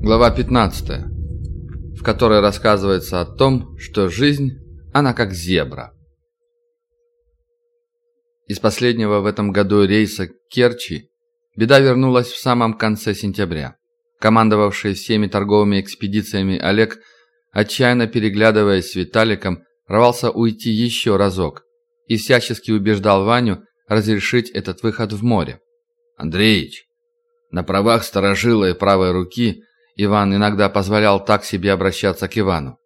Глава 15, в которой рассказывается о том, что жизнь, она как зебра. Из последнего в этом году рейса Керчи беда вернулась в самом конце сентября. Командовавший всеми торговыми экспедициями Олег, отчаянно переглядываясь с Виталиком, рвался уйти еще разок и всячески убеждал Ваню разрешить этот выход в море. «Андреич, на правах сторожила и правой руки Иван иногда позволял так себе обращаться к Ивану.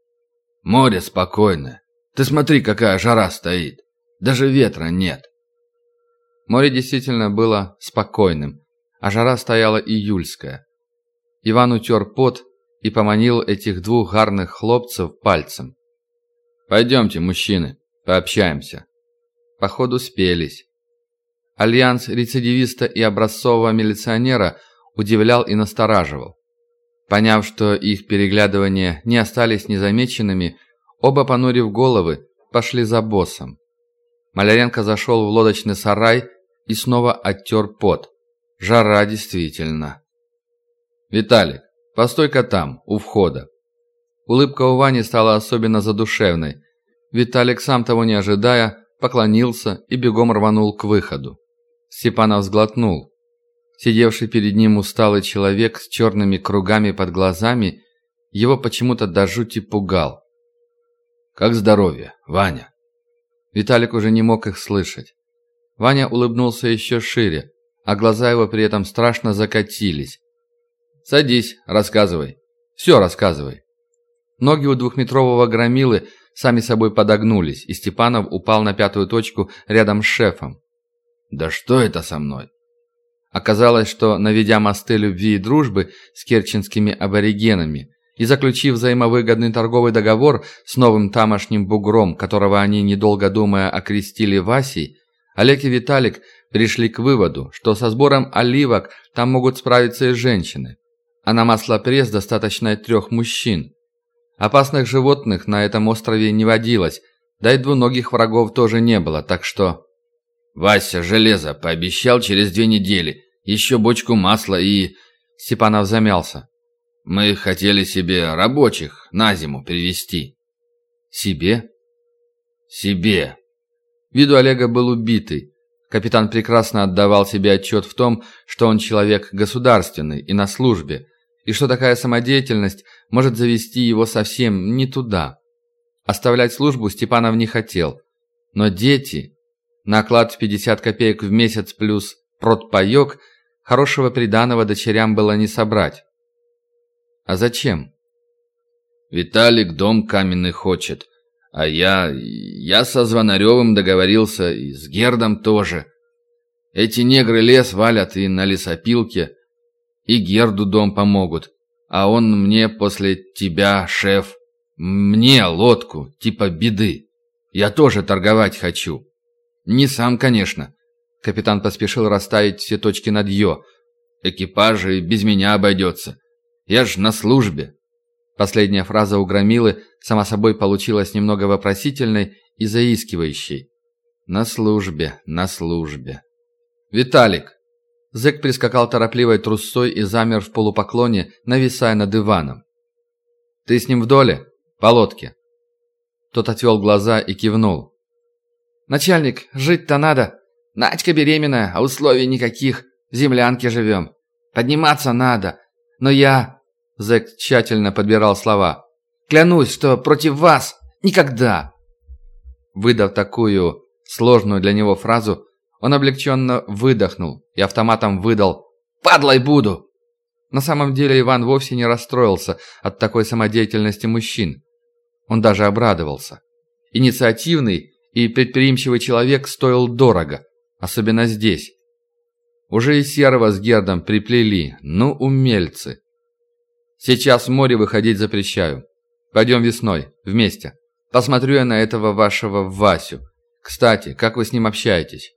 «Море спокойное. Ты смотри, какая жара стоит. Даже ветра нет». Море действительно было спокойным, а жара стояла июльская. Иван утер пот и поманил этих двух гарных хлопцев пальцем. «Пойдемте, мужчины, пообщаемся». Походу спелись. Альянс рецидивиста и образцового милиционера удивлял и настораживал. Поняв, что их переглядывания не остались незамеченными, оба, понурив головы, пошли за боссом. Маляренко зашел в лодочный сарай и снова оттер пот. Жара действительно. «Виталик, постой-ка там, у входа». Улыбка у Вани стала особенно задушевной. Виталик, сам того не ожидая, поклонился и бегом рванул к выходу. Степанов сглотнул. Сидевший перед ним усталый человек с черными кругами под глазами его почему-то до жути пугал. «Как здоровье, Ваня?» Виталик уже не мог их слышать. Ваня улыбнулся еще шире, а глаза его при этом страшно закатились. «Садись, рассказывай. Все рассказывай». Ноги у двухметрового громилы сами собой подогнулись, и Степанов упал на пятую точку рядом с шефом. «Да что это со мной? Оказалось, что, наведя мосты любви и дружбы с керченскими аборигенами и заключив взаимовыгодный торговый договор с новым тамошним бугром, которого они, недолго думая, окрестили Васей, Олег и Виталик пришли к выводу, что со сбором оливок там могут справиться и женщины, а на маслопресс достаточно трех мужчин. Опасных животных на этом острове не водилось, да и двуногих врагов тоже не было, так что... Вася железо пообещал через две недели. Еще бочку масла и...» Степанов замялся. «Мы хотели себе рабочих на зиму привезти». «Себе?» «Себе». Виду Олега был убитый. Капитан прекрасно отдавал себе отчет в том, что он человек государственный и на службе, и что такая самодеятельность может завести его совсем не туда. Оставлять службу Степанов не хотел. Но дети... Наклад в 50 копеек в месяц плюс протпаёк хорошего приданого дочерям было не собрать. А зачем? Виталик дом каменный хочет, а я... я со Звонаревым договорился и с Гердом тоже. Эти негры лес валят и на лесопилке, и Герду дом помогут, а он мне после тебя, шеф, мне лодку, типа беды. Я тоже торговать хочу. Не сам, конечно. Капитан поспешил расставить все точки над «ё». Экипажи без меня обойдется. Я ж на службе. Последняя фраза у Громилы сама собой получилась немного вопросительной и заискивающей. «На службе, на службе». «Виталик!» Зэк прискакал торопливой трусцой и замер в полупоклоне, нависая над Иваном. «Ты с ним в доле? По лодке?» Тот отвел глаза и кивнул. «Начальник, жить-то надо. Надька беременная, а условий никаких. В землянке живем. Подниматься надо. Но я...» Зэк тщательно подбирал слова. «Клянусь, что против вас никогда!» Выдав такую сложную для него фразу, он облегченно выдохнул и автоматом выдал «Падлой буду!». На самом деле Иван вовсе не расстроился от такой самодеятельности мужчин. Он даже обрадовался. Инициативный и предприимчивый человек стоил дорого, особенно здесь. Уже и серого с Гердом приплели, ну умельцы. Сейчас в море выходить запрещаю. Пойдем весной, вместе. Посмотрю я на этого вашего Васю. Кстати, как вы с ним общаетесь?»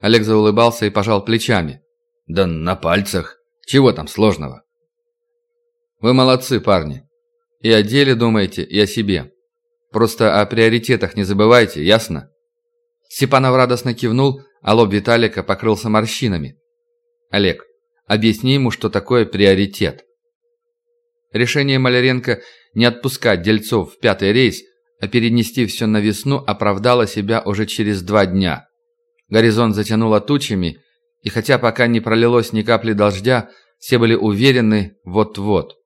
Олег заулыбался и пожал плечами. «Да на пальцах. Чего там сложного?» «Вы молодцы, парни. И о деле думаете, и о себе. Просто о приоритетах не забывайте, ясно?» Степанов радостно кивнул, а лоб Виталика покрылся морщинами. «Олег, объясни ему, что такое приоритет». Решение Маляренко не отпускать дельцов в пятый рейс, а перенести все на весну оправдало себя уже через два дня. Горизонт затянуло тучами, и хотя пока не пролилось ни капли дождя, все были уверены вот-вот.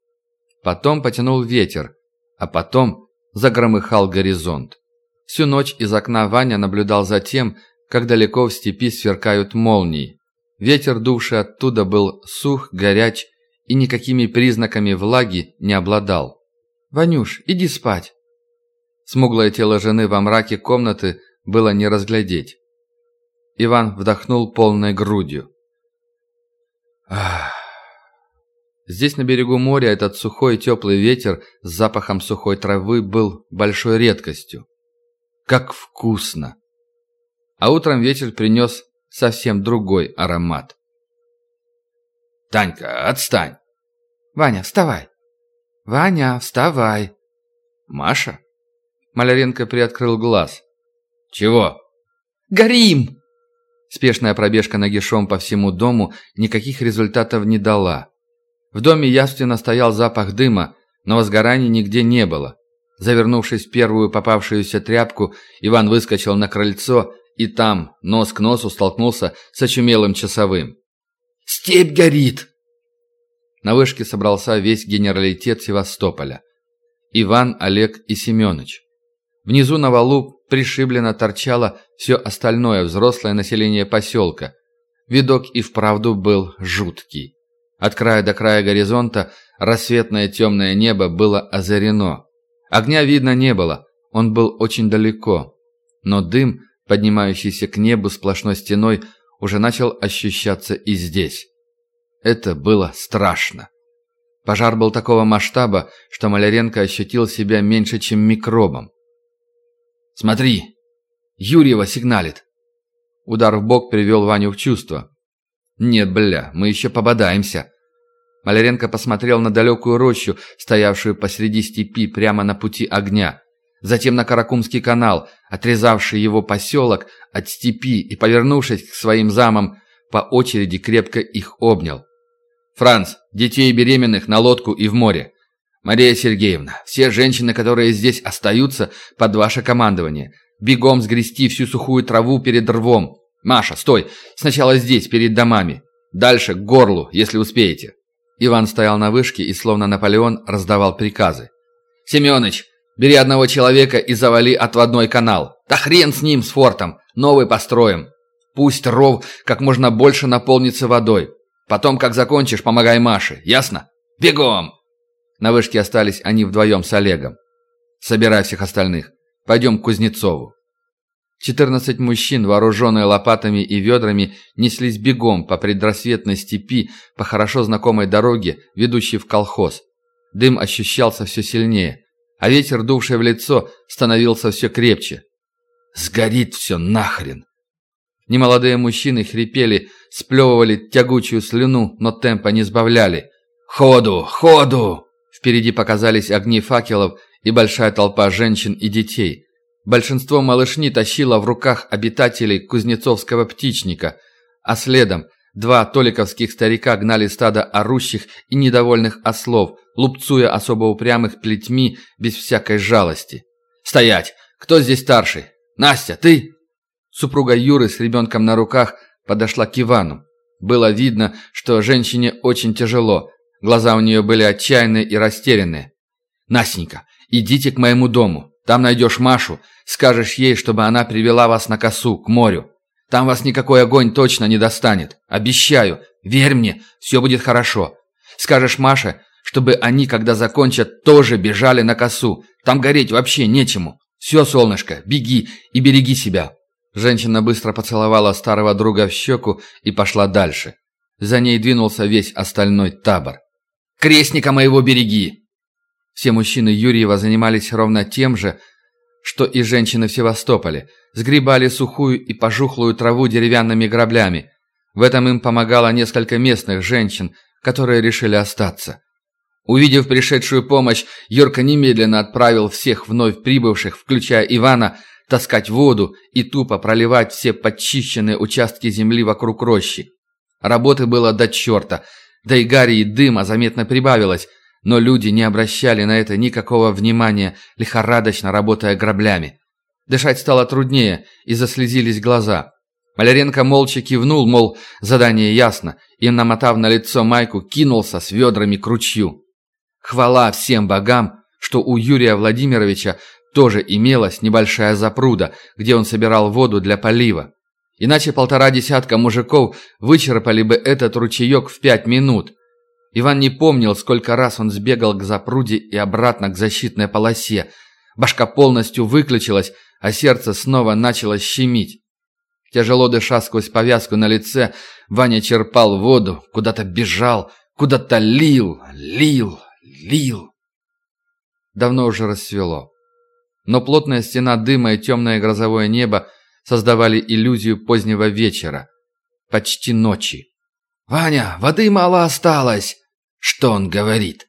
Потом потянул ветер, а потом загромыхал горизонт. Всю ночь из окна Ваня наблюдал за тем, как далеко в степи сверкают молнии. Ветер, дувший оттуда, был сух, горяч и никакими признаками влаги не обладал. «Ванюш, иди спать!» Смуглое тело жены во мраке комнаты было не разглядеть. Иван вдохнул полной грудью. Ах. Здесь, на берегу моря, этот сухой теплый ветер с запахом сухой травы был большой редкостью. Как вкусно! А утром ветер принес совсем другой аромат. «Танька, отстань!» «Ваня, вставай!» «Ваня, вставай!» «Маша?» Маляренко приоткрыл глаз. «Чего?» «Горим!» Спешная пробежка нагишом по всему дому никаких результатов не дала. В доме явственно стоял запах дыма, но возгораний нигде не было. Завернувшись в первую попавшуюся тряпку, Иван выскочил на крыльцо и там, нос к носу, столкнулся с очумелым часовым. «Степь горит!» На вышке собрался весь генералитет Севастополя. Иван, Олег и Семенович. Внизу на валу пришибленно торчало все остальное взрослое население поселка. Видок и вправду был жуткий. От края до края горизонта рассветное темное небо было озарено. Огня видно не было, он был очень далеко. Но дым, поднимающийся к небу сплошной стеной, уже начал ощущаться и здесь. Это было страшно. Пожар был такого масштаба, что Маляренко ощутил себя меньше, чем микробом. «Смотри! Юрьева сигналит!» Удар в бок привел Ваню в чувство. «Нет, бля, мы еще пободаемся». Маляренко посмотрел на далекую рощу, стоявшую посреди степи, прямо на пути огня. Затем на Каракумский канал, отрезавший его поселок от степи и, повернувшись к своим замам, по очереди крепко их обнял. «Франц, детей беременных на лодку и в море. Мария Сергеевна, все женщины, которые здесь остаются, под ваше командование. Бегом сгрести всю сухую траву перед рвом. Маша, стой! Сначала здесь, перед домами. Дальше, к горлу, если успеете». Иван стоял на вышке и, словно Наполеон, раздавал приказы. «Семёныч, бери одного человека и завали отводной канал. Да хрен с ним, с фортом. Новый построим. Пусть ров как можно больше наполнится водой. Потом, как закончишь, помогай Маше. Ясно? Бегом!» На вышке остались они вдвоем с Олегом. «Собирай всех остальных. Пойдем к Кузнецову». Четырнадцать мужчин, вооруженные лопатами и ведрами, неслись бегом по предрассветной степи по хорошо знакомой дороге, ведущей в колхоз. Дым ощущался все сильнее, а ветер, дувший в лицо, становился все крепче. «Сгорит все нахрен!» Немолодые мужчины хрипели, сплевывали тягучую слюну, но темпа не сбавляли. «Ходу! Ходу!» Впереди показались огни факелов и большая толпа женщин и детей. Большинство малышни тащило в руках обитателей Кузнецовского птичника, а следом два толиковских старика гнали стадо орущих и недовольных ослов, лупцуя особо упрямых плетьми без всякой жалости. «Стоять! Кто здесь старший? Настя, ты?» Супруга Юры с ребенком на руках подошла к Ивану. Было видно, что женщине очень тяжело. Глаза у нее были отчаянные и растерянные. «Настенька, идите к моему дому. Там найдешь Машу, скажешь ей, чтобы она привела вас на косу, к морю. Там вас никакой огонь точно не достанет. Обещаю, верь мне, все будет хорошо. Скажешь Маше, чтобы они, когда закончат, тоже бежали на косу. Там гореть вообще нечему. Все, солнышко, беги и береги себя». Женщина быстро поцеловала старого друга в щеку и пошла дальше. За ней двинулся весь остальной табор. «Крестника моего береги!» Все мужчины Юрьева занимались ровно тем же, что и женщины в Севастополе. Сгребали сухую и пожухлую траву деревянными граблями. В этом им помогало несколько местных женщин, которые решили остаться. Увидев пришедшую помощь, Юрка немедленно отправил всех вновь прибывших, включая Ивана, таскать воду и тупо проливать все подчищенные участки земли вокруг рощи. Работы было до черта, да и гари и дыма заметно прибавилось – Но люди не обращали на это никакого внимания, лихорадочно работая граблями. Дышать стало труднее, и заслезились глаза. Маляренко молча кивнул, мол, задание ясно, и, намотав на лицо майку, кинулся с ведрами к ручью. Хвала всем богам, что у Юрия Владимировича тоже имелась небольшая запруда, где он собирал воду для полива. Иначе полтора десятка мужиков вычерпали бы этот ручеек в пять минут. Иван не помнил, сколько раз он сбегал к запруде и обратно к защитной полосе. Башка полностью выключилась, а сердце снова начало щемить. Тяжело дыша сквозь повязку на лице, Ваня черпал воду, куда-то бежал, куда-то лил, лил, лил. Давно уже рассвело. Но плотная стена дыма и темное грозовое небо создавали иллюзию позднего вечера, почти ночи. «Ваня, воды мало осталось!» Что он говорит?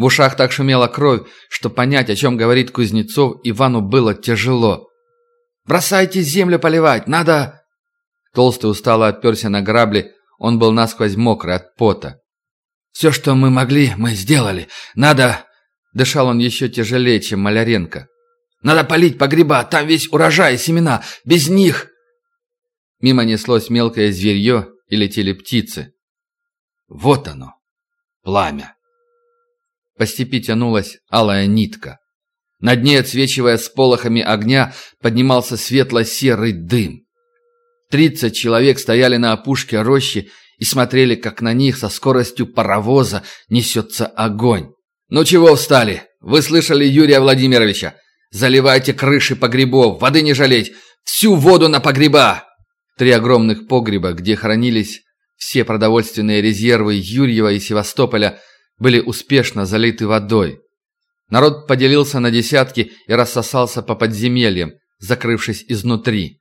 В ушах так шумела кровь, что понять, о чем говорит Кузнецов, Ивану было тяжело. «Бросайте землю поливать, надо...» Толстый устало отперся на грабли, он был насквозь мокрый от пота. «Все, что мы могли, мы сделали. Надо...» Дышал он еще тяжелее, чем Маляренко. «Надо полить погреба, там весь урожай и семена. Без них...» Мимо неслось мелкое зверье и летели птицы. Вот оно, пламя. По степи тянулась алая нитка. Над ней, отсвечивая с огня, поднимался светло-серый дым. Тридцать человек стояли на опушке рощи и смотрели, как на них со скоростью паровоза несется огонь. «Ну чего встали? Вы слышали Юрия Владимировича? Заливайте крыши погребов, воды не жалеть! Всю воду на погреба!» Три огромных погреба, где хранились все продовольственные резервы Юрьева и Севастополя, были успешно залиты водой. Народ поделился на десятки и рассосался по подземельям, закрывшись изнутри.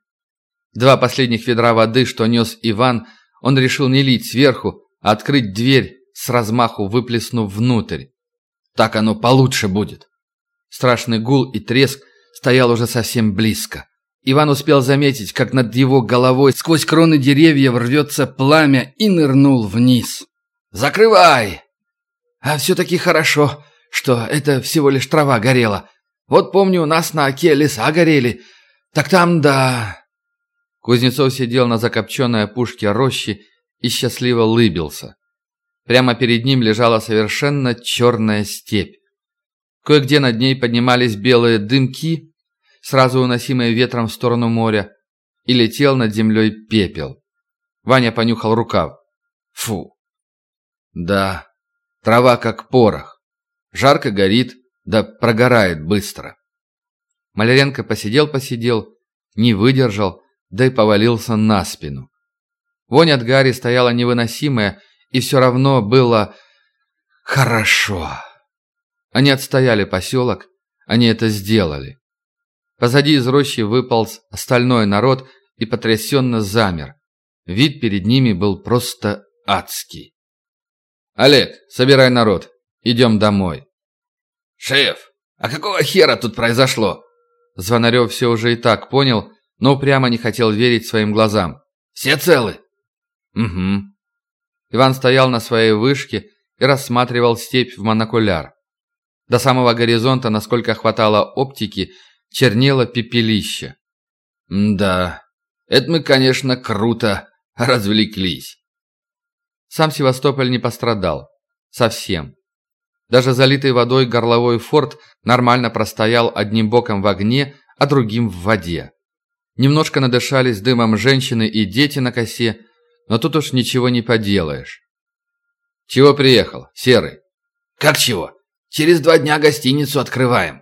Два последних ведра воды, что нес Иван, он решил не лить сверху, а открыть дверь, с размаху выплеснув внутрь. Так оно получше будет. Страшный гул и треск стоял уже совсем близко. Иван успел заметить, как над его головой сквозь кроны деревьев рвется пламя и нырнул вниз. «Закрывай!» «А все-таки хорошо, что это всего лишь трава горела. Вот помню, у нас на оке леса горели. Так там да...» Кузнецов сидел на закопченной опушке рощи и счастливо лыбился. Прямо перед ним лежала совершенно черная степь. Кое-где над ней поднимались белые дымки, сразу уносимые ветром в сторону моря, и летел над землей пепел. Ваня понюхал рукав. Фу. Да, трава как порох. Жарко горит, да прогорает быстро. Маляренко посидел-посидел, не выдержал, да и повалился на спину. Вонь от Гарри стояла невыносимая, и все равно было хорошо. Они отстояли поселок, они это сделали. Позади из рощи выполз остальной народ и потрясенно замер. Вид перед ними был просто адский. «Олег, собирай народ, идем домой». «Шеф, а какого хера тут произошло?» Звонарев все уже и так понял, но прямо не хотел верить своим глазам. «Все целы?» «Угу. Иван стоял на своей вышке и рассматривал степь в монокуляр. До самого горизонта, насколько хватало оптики, чернело пепелище. «Да, это мы, конечно, круто развлеклись». Сам Севастополь не пострадал. Совсем. Даже залитый водой горловой форт нормально простоял одним боком в огне, а другим в воде. Немножко надышались дымом женщины и дети на косе, но тут уж ничего не поделаешь. Чего приехал, Серый? Как чего? Через два дня гостиницу открываем.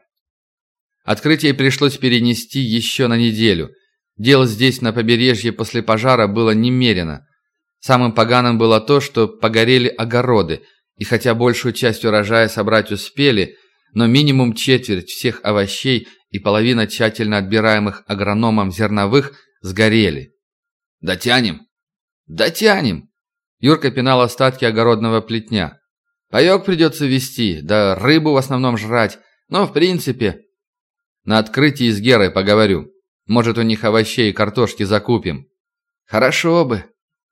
Открытие пришлось перенести еще на неделю. Дел здесь, на побережье, после пожара было немерено. Самым поганым было то, что погорели огороды, и хотя большую часть урожая собрать успели, но минимум четверть всех овощей и половина тщательно отбираемых агрономом зерновых сгорели. «Дотянем?» «Дотянем!» Юрка пинал остатки огородного плетня. «Паек придется вести, да рыбу в основном жрать, но в принципе...» «На открытии с Герой поговорю. Может, у них овощей и картошки закупим». «Хорошо бы».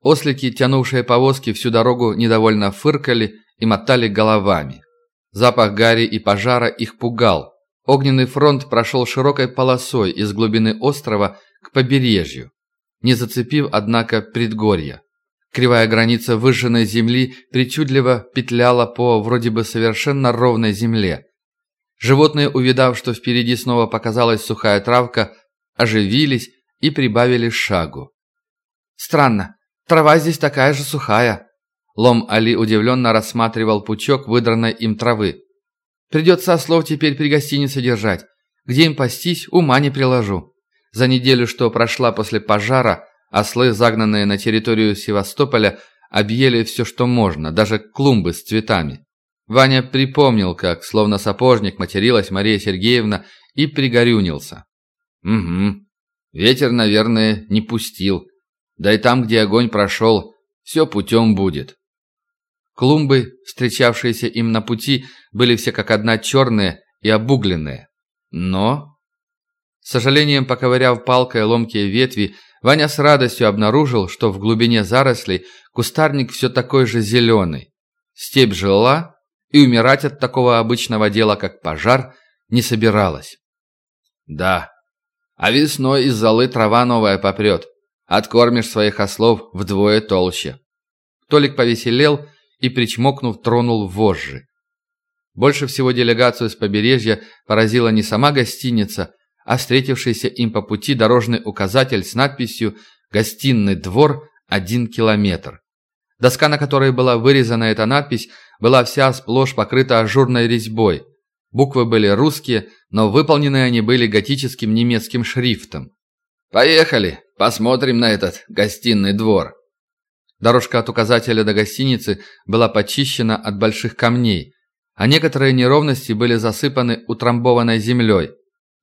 Ослики, тянувшие повозки, всю дорогу недовольно фыркали и мотали головами. Запах гари и пожара их пугал. Огненный фронт прошел широкой полосой из глубины острова к побережью, не зацепив, однако, предгорья. Кривая граница выжженной земли причудливо петляла по вроде бы совершенно ровной земле. Животные, увидав, что впереди снова показалась сухая травка, оживились и прибавили шагу. «Странно, трава здесь такая же сухая». Лом Али удивленно рассматривал пучок выдранной им травы. «Придется ослов теперь при гостинице держать. Где им пастись, ума не приложу. За неделю, что прошла после пожара, ослы, загнанные на территорию Севастополя, объели все, что можно, даже клумбы с цветами. Ваня припомнил, как, словно сапожник, материлась Мария Сергеевна и пригорюнился. «Угу. Ветер, наверное, не пустил. Да и там, где огонь прошел, все путем будет». Клумбы, встречавшиеся им на пути, были все как одна черные и обугленные. Но... С сожалением, поковыряв палкой ломкие ветви, Ваня с радостью обнаружил, что в глубине зарослей кустарник все такой же зеленый. Степь жила, и умирать от такого обычного дела, как пожар, не собиралась. Да, а весной из золы трава новая попрет. Откормишь своих ослов вдвое толще. Толик повеселел и, причмокнув, тронул вожжи. Больше всего делегацию с побережья поразила не сама гостиница, а встретившийся им по пути дорожный указатель с надписью «Гостиный двор, один километр». Доска, на которой была вырезана эта надпись, была вся сплошь покрыта ажурной резьбой. Буквы были русские, но выполнены они были готическим немецким шрифтом. «Поехали, посмотрим на этот гостиный двор». Дорожка от указателя до гостиницы была почищена от больших камней, а некоторые неровности были засыпаны утрамбованной землей.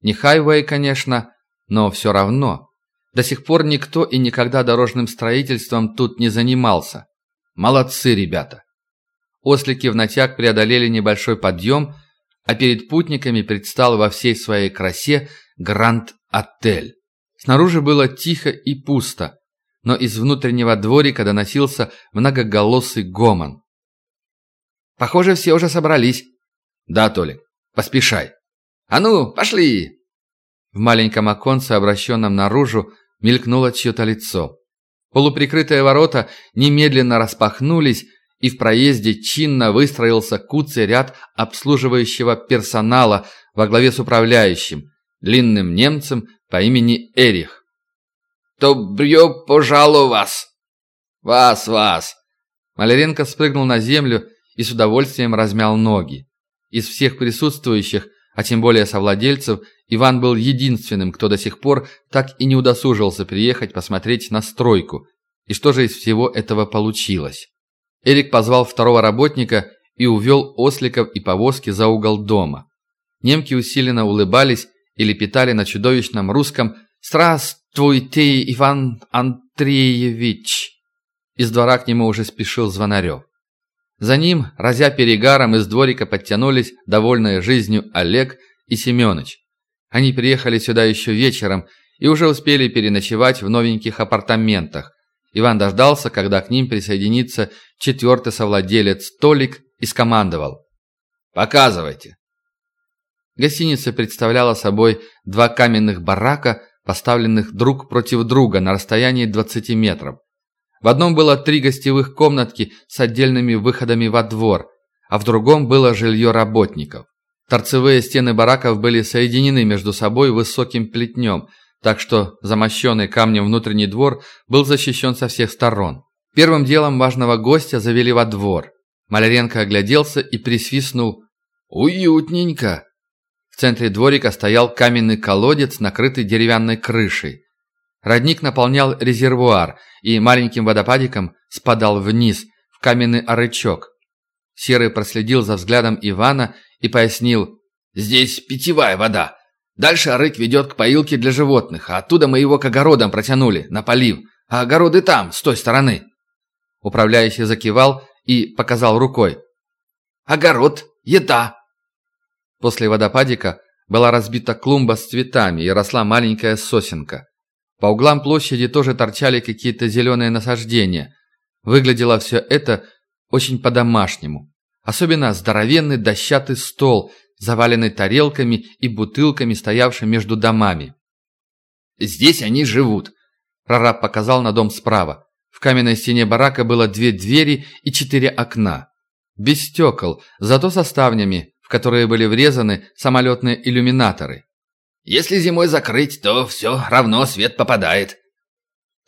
Не хайвей, конечно, но все равно. До сих пор никто и никогда дорожным строительством тут не занимался. Молодцы, ребята. Ослики в натяг преодолели небольшой подъем, а перед путниками предстал во всей своей красе Гранд-отель. Снаружи было тихо и пусто, но из внутреннего дворика доносился многоголосый гомон. «Похоже, все уже собрались». «Да, Толик, поспешай». «А ну, пошли!» В маленьком оконце, обращенном наружу, мелькнуло чье-то лицо. Полуприкрытые ворота немедленно распахнулись, и в проезде чинно выстроился куцый ряд обслуживающего персонала во главе с управляющим, длинным немцем по имени Эрих. «Добрё пожалуй вас!» «Вас, вас!» Маляренко спрыгнул на землю и с удовольствием размял ноги. Из всех присутствующих, а тем более совладельцев, Иван был единственным, кто до сих пор так и не удосужился приехать посмотреть на стройку. И что же из всего этого получилось? Эрик позвал второго работника и увел осликов и повозки за угол дома. Немки усиленно улыбались и лепетали на чудовищном русском «Здравствуйте, Иван Андреевич!» Из двора к нему уже спешил Звонарев. За ним, разя перегаром, из дворика подтянулись довольные жизнью Олег и Семёныч. Они приехали сюда еще вечером и уже успели переночевать в новеньких апартаментах, Иван дождался, когда к ним присоединится четвертый совладелец Толик и скомандовал. «Показывайте». Гостиница представляла собой два каменных барака, поставленных друг против друга на расстоянии 20 метров. В одном было три гостевых комнатки с отдельными выходами во двор, а в другом было жилье работников. Торцевые стены бараков были соединены между собой высоким плетнем – так что замощенный камнем внутренний двор был защищен со всех сторон. Первым делом важного гостя завели во двор. Маляренко огляделся и присвистнул «Уютненько!». Центре дворика стоял каменный колодец, накрытый деревянной крышей. Родник наполнял резервуар и маленьким водопадиком спадал вниз, в каменный арычок. Серый проследил за взглядом Ивана и пояснил «Здесь питьевая вода, Дальше арык ведет к поилке для животных, а оттуда мы его к огородам протянули, на полив. А огороды там, с той стороны. Управляющий закивал и показал рукой. «Огород, еда!» После водопадика была разбита клумба с цветами и росла маленькая сосенка. По углам площади тоже торчали какие-то зеленые насаждения. Выглядело все это очень по-домашнему. Особенно здоровенный дощатый стол, заваленный тарелками и бутылками, стоявший между домами. «Здесь они живут», – прораб показал на дом справа. В каменной стене барака было две двери и четыре окна. Без стекол, зато со ставнями, которые были врезаны самолетные иллюминаторы. «Если зимой закрыть, то все равно свет попадает».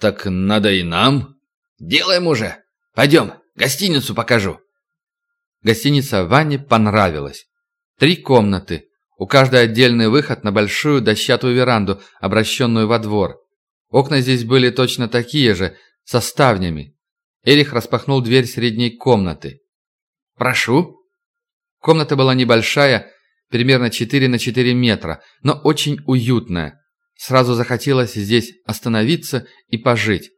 «Так надо и нам?» «Делаем уже. Пойдем, гостиницу покажу». Гостиница Ване понравилась. Три комнаты, у каждой отдельный выход на большую дощатую веранду, обращенную во двор. Окна здесь были точно такие же, со ставнями. Эрих распахнул дверь средней комнаты. «Прошу». Комната была небольшая, примерно 4 на 4 метра, но очень уютная. Сразу захотелось здесь остановиться и пожить.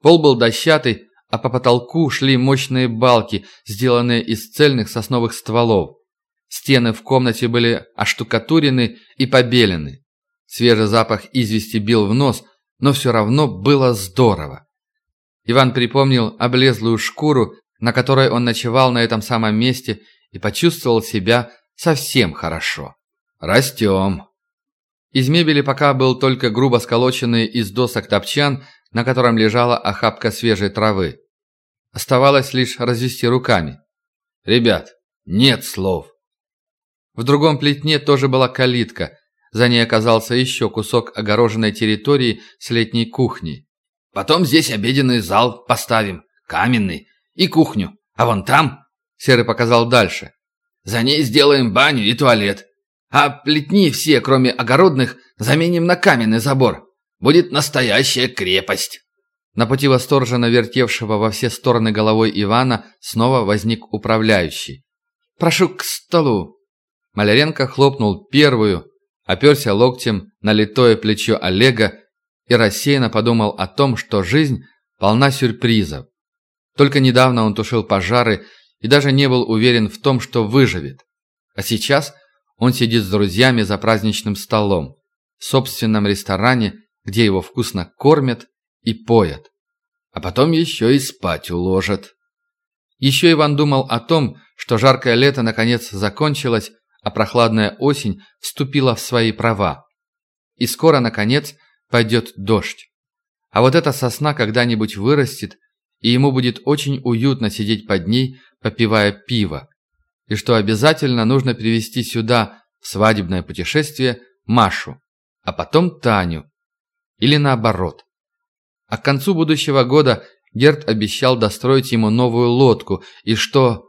Пол был дощатый, а по потолку шли мощные балки, сделанные из цельных сосновых стволов. Стены в комнате были оштукатурены и побелены. Свежий запах извести бил в нос, но все равно было здорово. Иван припомнил облезлую шкуру, на которой он ночевал на этом самом месте, и почувствовал себя совсем хорошо. «Растем». Из мебели пока был только грубо сколоченный из досок топчан – на котором лежала охапка свежей травы. Оставалось лишь развести руками. «Ребят, нет слов!» В другом плетне тоже была калитка. За ней оказался еще кусок огороженной территории с летней кухней. «Потом здесь обеденный зал поставим, каменный, и кухню. А вон там...» Серый показал дальше. «За ней сделаем баню и туалет. А плетни все, кроме огородных, заменим на каменный забор. Будет настоящая крепость!» На пути восторженно вертевшего во все стороны головой Ивана снова возник управляющий. «Прошу к столу!» Маляренко хлопнул первую, оперся локтем на литое плечо Олега и рассеянно подумал о том, что жизнь полна сюрпризов. Только недавно он тушил пожары и даже не был уверен в том, что выживет. А сейчас он сидит с друзьями за праздничным столом, в собственном ресторане где его вкусно кормят и поят, а потом еще и спать уложат. Еще Иван думал о том, что жаркое лето наконец закончилось, а прохладная осень вступила в свои права. И скоро, наконец, пойдет дождь. А вот эта сосна когда-нибудь вырастет, и ему будет очень уютно сидеть под ней, попивая пиво. И что обязательно нужно привезти сюда, в свадебное путешествие, Машу, а потом Таню, или наоборот. А к концу будущего года Герд обещал достроить ему новую лодку, и что...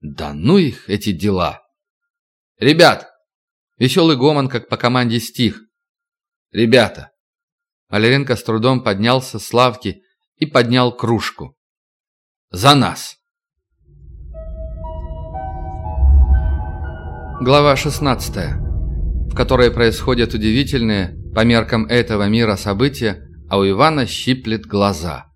Да ну их, эти дела! «Ребят!» Веселый гомон, как по команде стих. «Ребята!» Маляренко с трудом поднялся с лавки и поднял кружку. «За нас!» Глава 16, в которой происходят удивительные, по меркам этого мира события, а у Ивана щиплет глаза.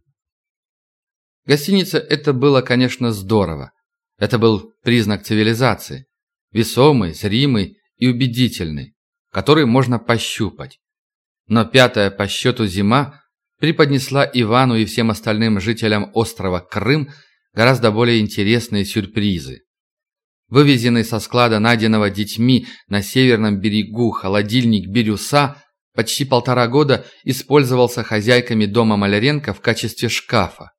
Гостиница это было, конечно, здорово. Это был признак цивилизации. Весомый, зримый и убедительный, который можно пощупать. Но пятая по счету зима преподнесла Ивану и всем остальным жителям острова Крым гораздо более интересные сюрпризы. Вывезенный со склада, найденного детьми на северном берегу холодильник Бирюса почти полтора года использовался хозяйками дома Маляренко в качестве шкафа.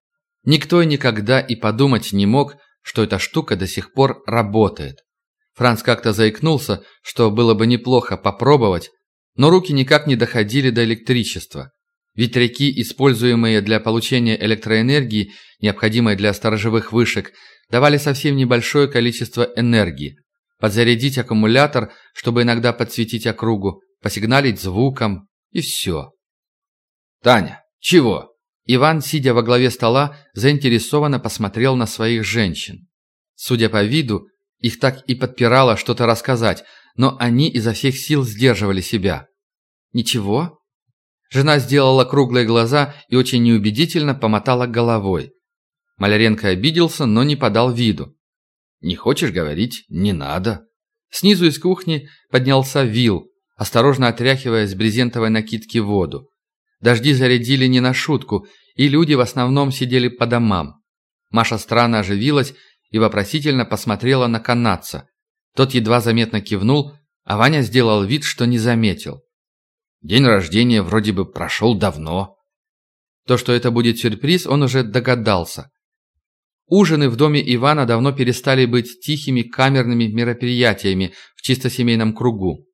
Никто и никогда и подумать не мог, что эта штука до сих пор работает. Франц как-то заикнулся, что было бы неплохо попробовать, но руки никак не доходили до электричества. Ветряки, используемые для получения электроэнергии, необходимой для сторожевых вышек, давали совсем небольшое количество энергии. Подзарядить аккумулятор, чтобы иногда подсветить округу, посигналить звуком и все. «Таня, чего?» Иван, сидя во главе стола, заинтересованно посмотрел на своих женщин. Судя по виду, их так и подпирало что-то рассказать, но они изо всех сил сдерживали себя. «Ничего?» Жена сделала круглые глаза и очень неубедительно помотала головой. Маляренко обиделся, но не подал виду. «Не хочешь говорить? Не надо». Снизу из кухни поднялся Вил, осторожно отряхивая с брезентовой накидки воду. Дожди зарядили не на шутку, и люди в основном сидели по домам. Маша странно оживилась и вопросительно посмотрела на канадца. Тот едва заметно кивнул, а Ваня сделал вид, что не заметил. День рождения вроде бы прошел давно. То, что это будет сюрприз, он уже догадался. Ужины в доме Ивана давно перестали быть тихими камерными мероприятиями в чисто семейном кругу.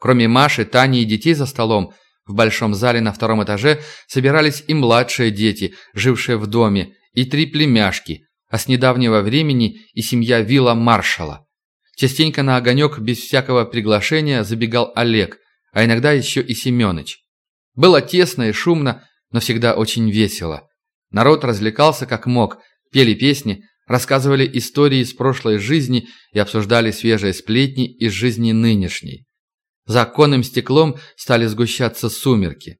Кроме Маши, Тани и детей за столом, в большом зале на втором этаже собирались и младшие дети, жившие в доме, и три племяшки, а с недавнего времени и семья Вилла Маршала. Частенько на огонек без всякого приглашения забегал Олег, а иногда еще и Семеныч. Было тесно и шумно, но всегда очень весело. Народ развлекался как мог, пели песни, рассказывали истории из прошлой жизни и обсуждали свежие сплетни из жизни нынешней. За оконным стеклом стали сгущаться сумерки.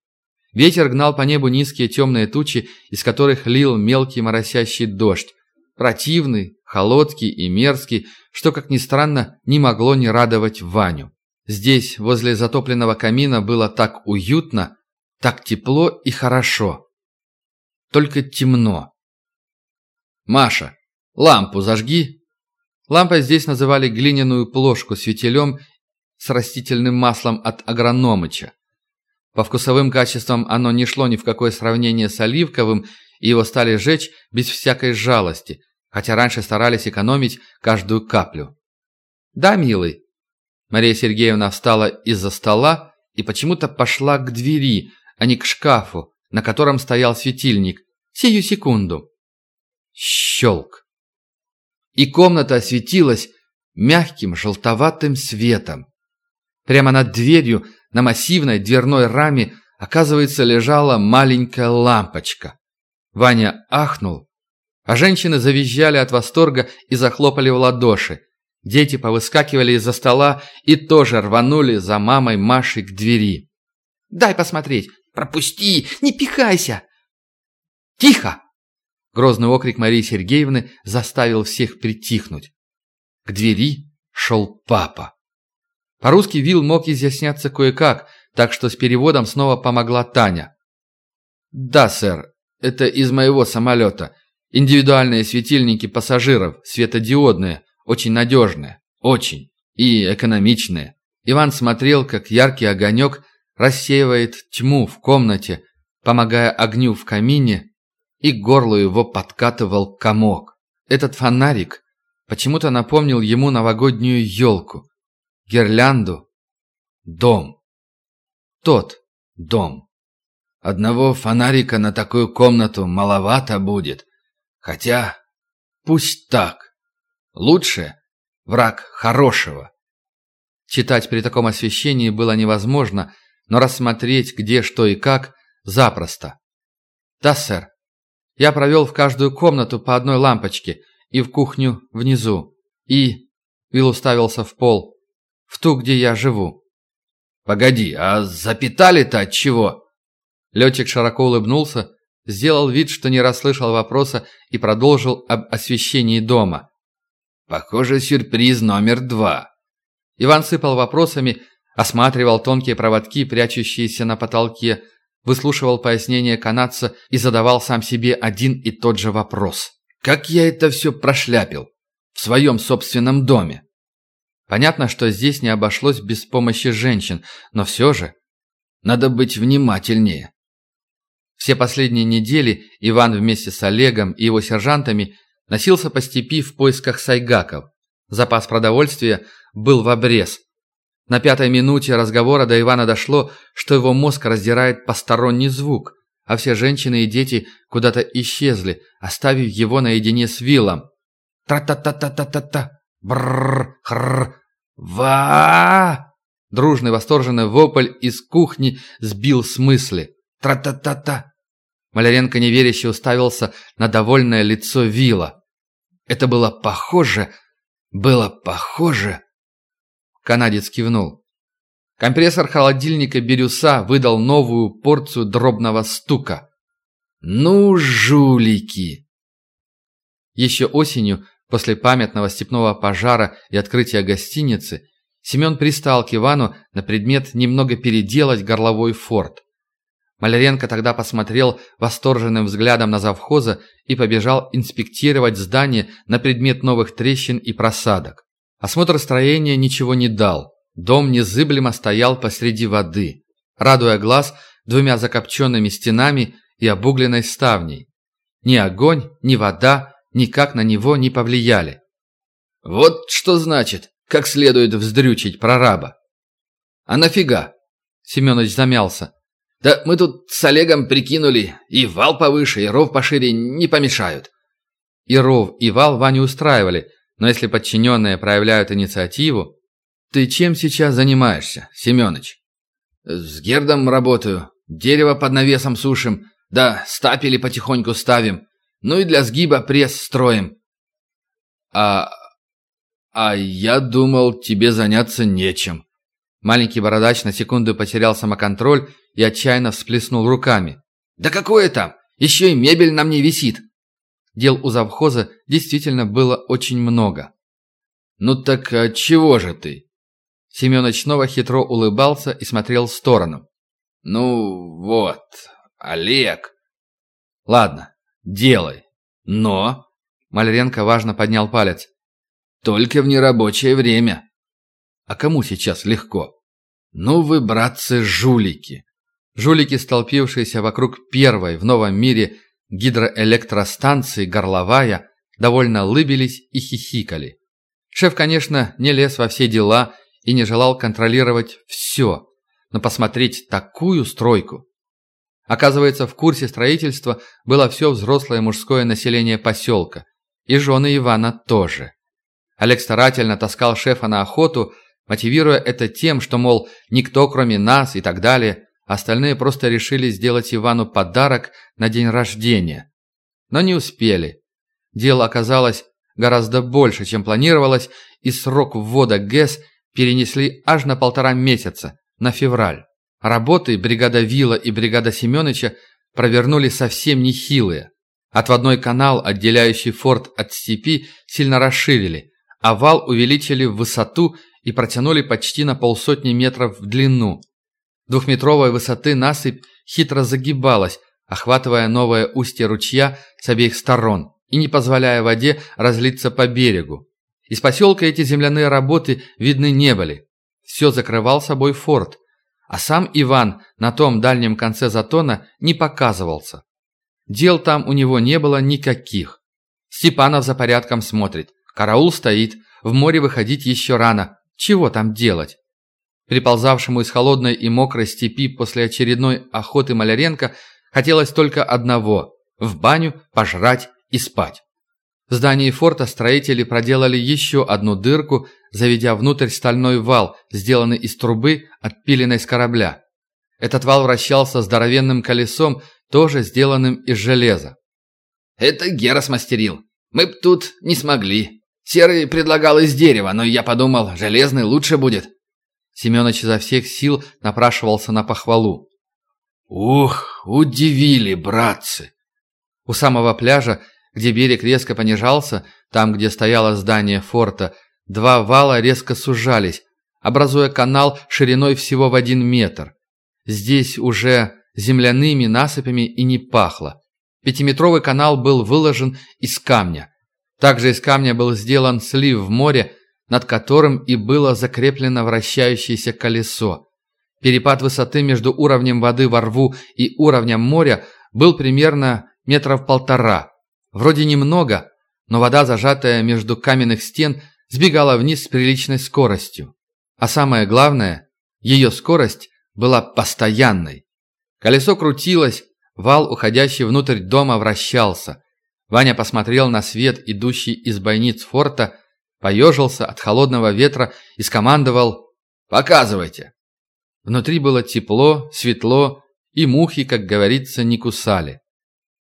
Ветер гнал по небу низкие темные тучи, из которых лил мелкий моросящий дождь. Противный, холодкий и мерзкий, что, как ни странно, не могло не радовать Ваню. Здесь, возле затопленного камина, было так уютно, так тепло и хорошо. Только темно. «Маша, лампу зажги!» Лампой здесь называли глиняную плошку с фитилем с растительным маслом от агрономыча. По вкусовым качествам оно не шло ни в какое сравнение с оливковым, и его стали жечь без всякой жалости, хотя раньше старались экономить каждую каплю. «Да, милый». Мария Сергеевна встала из-за стола и почему-то пошла к двери, а не к шкафу, на котором стоял светильник. Сию секунду. Щелк. И комната осветилась мягким желтоватым светом. Прямо над дверью на массивной дверной раме, оказывается, лежала маленькая лампочка. Ваня ахнул, а женщины завизжали от восторга и захлопали в ладоши. Дети повыскакивали из-за стола и тоже рванули за мамой Машей к двери. «Дай посмотреть! Пропусти! Не пихайся!» «Тихо!» Грозный окрик Марии Сергеевны заставил всех притихнуть. К двери шел папа. По-русски Вил мог изъясняться кое-как, так что с переводом снова помогла Таня. «Да, сэр, это из моего самолета. Индивидуальные светильники пассажиров, светодиодные, очень надежные, очень, и экономичные». Иван смотрел, как яркий огонек рассеивает тьму в комнате, помогая огню в камине, и к горлу его подкатывал комок. Этот фонарик почему-то напомнил ему новогоднюю елку гирлянду, дом. Тот дом. Одного фонарика на такую комнату маловато будет. Хотя, пусть так. Лучше враг хорошего. Читать при таком освещении было невозможно, но рассмотреть, где, что и как, запросто. Да, сэр. Я провел в каждую комнату по одной лампочке и в кухню внизу. И... Вилл уставился в пол в ту, где я живу». «Погоди, а запитали-то от чего?» Летчик широко улыбнулся, сделал вид, что не расслышал вопроса и продолжил об освещении дома. «Похоже, сюрприз номер два». Иван сыпал вопросами, осматривал тонкие проводки, прячущиеся на потолке, выслушивал пояснения канадца и задавал сам себе один и тот же вопрос. «Как я это все прошляпил? В своем собственном доме?» Понятно, что здесь не обошлось без помощи женщин, но все же надо быть внимательнее. Все последние недели Иван вместе с Олегом и его сержантами носился по степи в поисках сайгаков. Запас продовольствия был в обрез. На пятой минуте разговора до Ивана дошло, что его мозг раздирает посторонний звук, а все женщины и дети куда-то исчезли, оставив его наедине с Виллом. Тра-та-та-та-та-та-та! Бррр, хррр, ва Дружный восторженный вопль из кухни сбил с мысли. «Тра-та-та-та!» Маляренко неверяще уставился на довольное лицо Вила. Это было похоже, было похоже. Канадец кивнул. Компрессор холодильника «Бирюса» выдал новую порцию дробного стука. «Ну, жулики!» Еще осенью После памятного степного пожара и открытия гостиницы Семен пристал к Ивану на предмет немного переделать горловой форт. Маляренко тогда посмотрел восторженным взглядом на завхоза и побежал инспектировать здание на предмет новых трещин и просадок. Осмотр строения ничего не дал. Дом незыблемо стоял посреди воды, радуя глаз двумя закопченными стенами и обугленной ставней. Ни огонь, ни вода никак на него не повлияли. Вот что значит, как следует вздрючить прораба. А нафига? Семенович замялся. Да мы тут с Олегом прикинули, и вал повыше, и ров пошире не помешают. И ров, и вал Ваню устраивали, но если подчиненные проявляют инициативу... Ты чем сейчас занимаешься, Семенович? С Гердом работаю, дерево под навесом сушим, да стапели потихоньку ставим, ну и для сгиба пресс строим. А... а я думал, тебе заняться нечем. Маленький бородач на секунду потерял самоконтроль и отчаянно всплеснул руками. «Да какое там? Еще и мебель на мне висит!» Дел у завхоза действительно было очень много. «Ну так а чего же ты?» Семенович снова хитро улыбался и смотрел в сторону. «Ну вот, Олег...» «Ладно, делай. Но...» Маляренко важно поднял палец. «Только в нерабочее время». «А кому сейчас легко?» «Ну вы, братцы, жулики. Жулики, столпившиеся вокруг первой в новом мире гидроэлектростанции «Горловая», довольно лыбились и хихикали. Шеф, конечно, не лез во все дела и не желал контролировать все, но посмотреть такую стройку. Оказывается, в курсе строительства было все взрослое мужское население поселка, и жены Ивана тоже. Олег старательно таскал шефа на охоту, мотивируя это тем, что, мол, никто кроме нас и так далее – Остальные просто решили сделать Ивану подарок на день рождения. Но не успели. Дело оказалось гораздо больше, чем планировалось, и срок ввода ГЭС перенесли аж на полтора месяца, на февраль. Работы бригада Вилла и бригада Семеновича провернули совсем нехилые. Отводной канал, отделяющий форт от степи, сильно расширили, а вал увеличили в высоту и протянули почти на полсотни метров в длину. Двухметровой высоты насыпь хитро загибалась, охватывая новое устье ручья с обеих сторон и не позволяя воде разлиться по берегу. Из поселка эти земляные работы видны не были. Все закрывал собой форт, а сам Иван на том дальнем конце затона не показывался. Дел там у него не было никаких. Степанов за порядком смотрит, караул стоит, в море выходить еще рано, чего там делать? Приползавшему из холодной и мокрой степи после очередной охоты Маляренко хотелось только одного – в баню, пожрать и спать. В здании форта строители проделали еще одну дырку, заведя внутрь стальной вал, сделанный из трубы, отпиленной с корабля. Этот вал вращался здоровенным колесом, тоже сделанным из железа. «Это Гера смастерил. Мы б тут не смогли. Серый предлагал из дерева, но я подумал, железный лучше будет», Семенович изо всех сил напрашивался на похвалу. «Ух, удивили, братцы!» У самого пляжа, где берег резко понижался, там, где стояло здание форта, два вала резко сужались, образуя канал шириной всего в один метр. Здесь уже земляными насыпями и не пахло. Пятиметровый канал был выложен из камня. Также из камня был сделан слив в море, над которым и было закреплено вращающееся колесо. Перепад высоты между уровнем воды во рву и уровнем моря был примерно метров полтора. Вроде немного, но вода, зажатая между каменных стен, сбегала вниз с приличной скоростью. А самое главное, ее скорость была постоянной. Колесо крутилось, вал, уходящий внутрь дома, вращался. Ваня посмотрел на свет, идущий из бойниц форта, поежился от холодного ветра и скомандовал «Показывайте!». Внутри было тепло, светло, и мухи, как говорится, не кусали.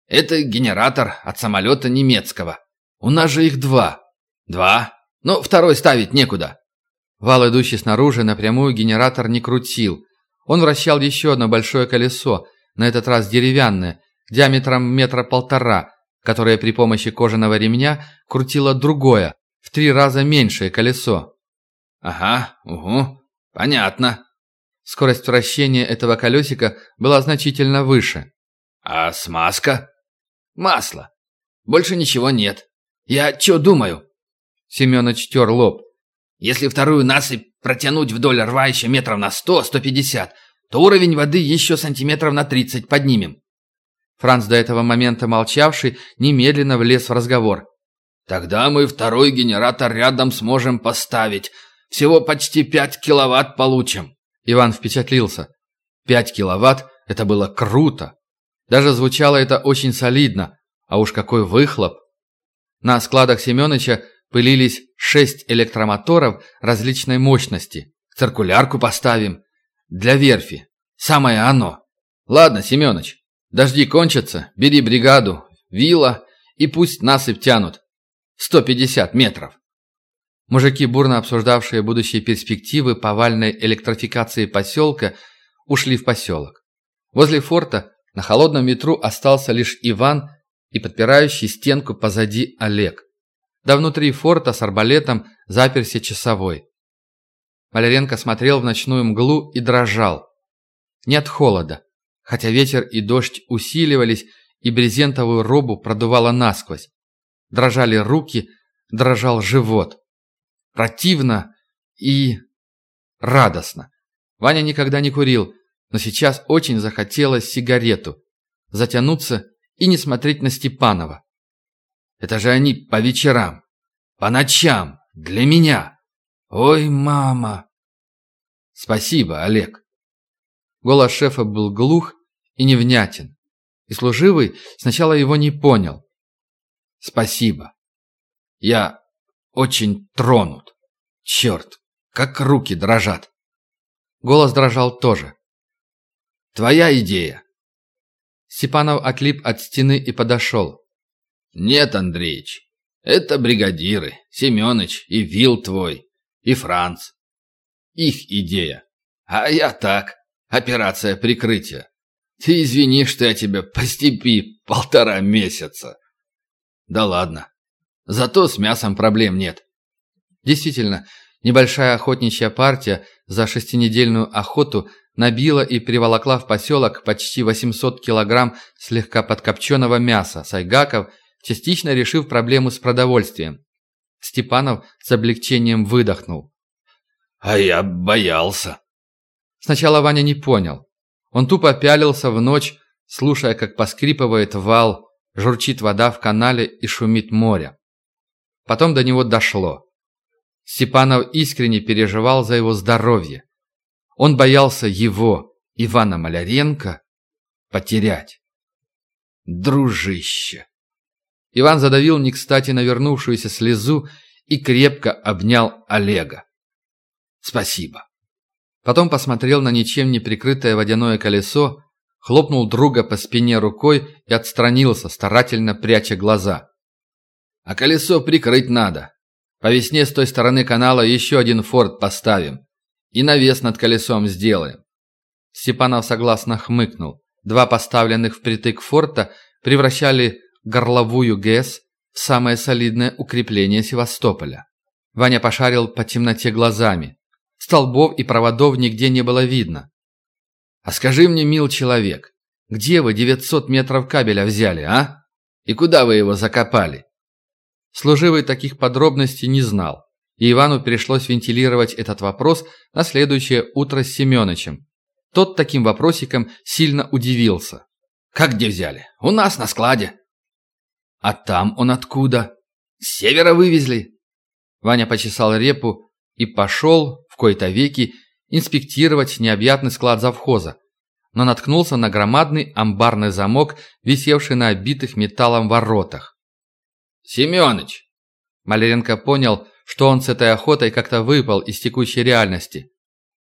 «Это генератор от самолета немецкого. У нас же их два». «Два? Но второй ставить некуда». Вал, идущий снаружи, напрямую генератор не крутил. Он вращал еще одно большое колесо, на этот раз деревянное, диаметром метра полтора, которое при помощи кожаного ремня крутило другое, в три раза меньшее колесо. Ага, угу, понятно. Скорость вращения этого колесика была значительно выше. «А смазка?» «Масло. Больше ничего нет. Я что думаю?» Семёныч тер лоб. «Если вторую насыпь протянуть вдоль рва еще метров на сто, сто пятьдесят, то уровень воды еще сантиметров на тридцать поднимем». Франц, до этого момента молчавший, немедленно влез в разговор. «Тогда мы второй генератор рядом сможем поставить. Всего почти пять киловатт получим». Иван впечатлился. Пять киловатт – это было круто. Даже звучало это очень солидно. А уж какой выхлоп! На складах Семёныча пылились шесть электромоторов различной мощности. Циркулярку поставим. Для верфи. Самое оно. Ладно, Семёныч, дожди кончатся, бери бригаду, вилла и пусть насыпь тянут. 150 метров. Мужики, бурно обсуждавшие будущие перспективы повальной электрификации поселка, ушли в поселок. Возле форта на холодном ветру остался лишь Иван и подпирающий стенку позади Олег. Да внутри форта с арбалетом заперся часовой. Маляренко смотрел в ночную мглу и дрожал. Не от холода, хотя ветер и дождь усиливались, и брезентовую робу продувало насквозь. Дрожали руки, дрожал живот. Противно и радостно. Ваня никогда не курил, но сейчас очень захотелось сигарету. Затянуться и не смотреть на Степанова. Это же они по вечерам, по ночам, для меня. Ой, мама. Спасибо, Олег. Голос шефа был глух и невнятен. И служивый сначала его не понял. Спасибо. Я очень тронут. Черт, как руки дрожат. Голос дрожал тоже. Твоя идея. Степанов отлип от стены и подошел. Нет, Андреич, это бригадиры, Семёныч и Вил твой, и Франц. Их идея. А я так, операция прикрытия. Ты извини, что я тебя по степи полтора месяца. Да ладно. Зато с мясом проблем нет. Действительно, небольшая охотничья партия за шестинедельную охоту набила и приволокла в поселок почти 800 килограмм слегка подкопченого мяса сайгаков, частично решив проблему с продовольствием. Степанов с облегчением выдохнул. «А я боялся». Сначала Ваня не понял. Он тупо пялился в ночь, слушая, как поскрипывает вал, журчит вода в канале и шумит море. Потом до него дошло. Степанов искренне переживал за его здоровье. Он боялся его, Ивана Маляренко, потерять. Дружище. Иван задавил не кстати навернувшуюся слезу и крепко обнял Олега. Спасибо. Потом посмотрел на ничем не прикрытое водяное колесо, хлопнул друга по спине рукой и отстранился, старательно пряча глаза. А колесо прикрыть надо. По весне с той стороны канала еще один форт поставим. И навес над колесом сделаем. Степанов согласно хмыкнул. Два поставленных впритык форта превращали горловую ГЭС в самое солидное укрепление Севастополя. Ваня пошарил по темноте глазами. Столбов и проводов нигде не было видно. «А скажи мне, мил человек, где вы 900 метров кабеля взяли, а? И куда вы его закопали?» Служивый таких подробностей не знал, и Ивану пришлось вентилировать этот вопрос на следующее утро с Семёнычем. Тот таким вопросиком сильно удивился. «Как где взяли? У нас на складе». «А там он откуда?» «С севера вывезли». Ваня почесал репу и пошел, в кои-то веки, инспектировать необъятный склад завхоза, но наткнулся на громадный амбарный замок, висевший на обитых металлом воротах. «Семёныч!» Маляренко понял, что он с этой охотой как-то выпал из текущей реальности.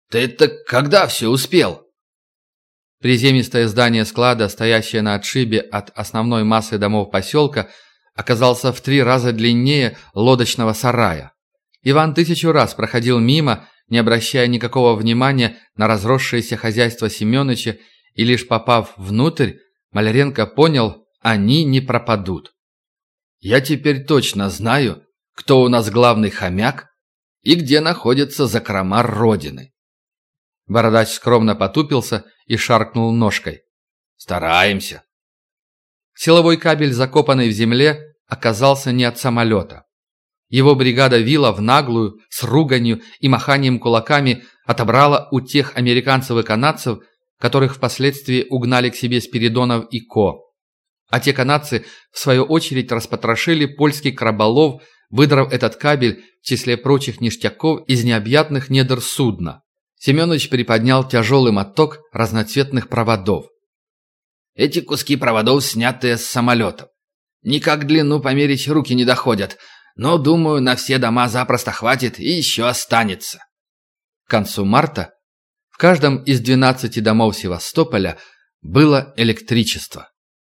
«Ты это когда все успел?» Приземистое здание склада, стоящее на отшибе от основной массы домов поселка, оказался в три раза длиннее лодочного сарая. Иван тысячу раз проходил мимо, не обращая никакого внимания на разросшееся хозяйство Семёныча, и лишь попав внутрь, Маляренко понял, они не пропадут. Я теперь точно знаю, кто у нас главный хомяк и где находится закрома Родины. Бородач скромно потупился и шаркнул ножкой. «Стараемся». Силовой кабель, закопанный в земле, оказался не от самолета. Его бригада вила в наглую, с руганью и маханием кулаками отобрала у тех американцев и канадцев, которых впоследствии угнали к себе Спиридонов и Ко. А те канадцы, в свою очередь, распотрошили польский краболов, выдрав этот кабель, в числе прочих ништяков, из необъятных недр судна. Семенович приподнял тяжелый моток разноцветных проводов. «Эти куски проводов снятые с самолетов. Никак длину померить руки не доходят, но, думаю, на все дома запросто хватит и еще останется». К концу марта в каждом из 12 домов Севастополя было электричество.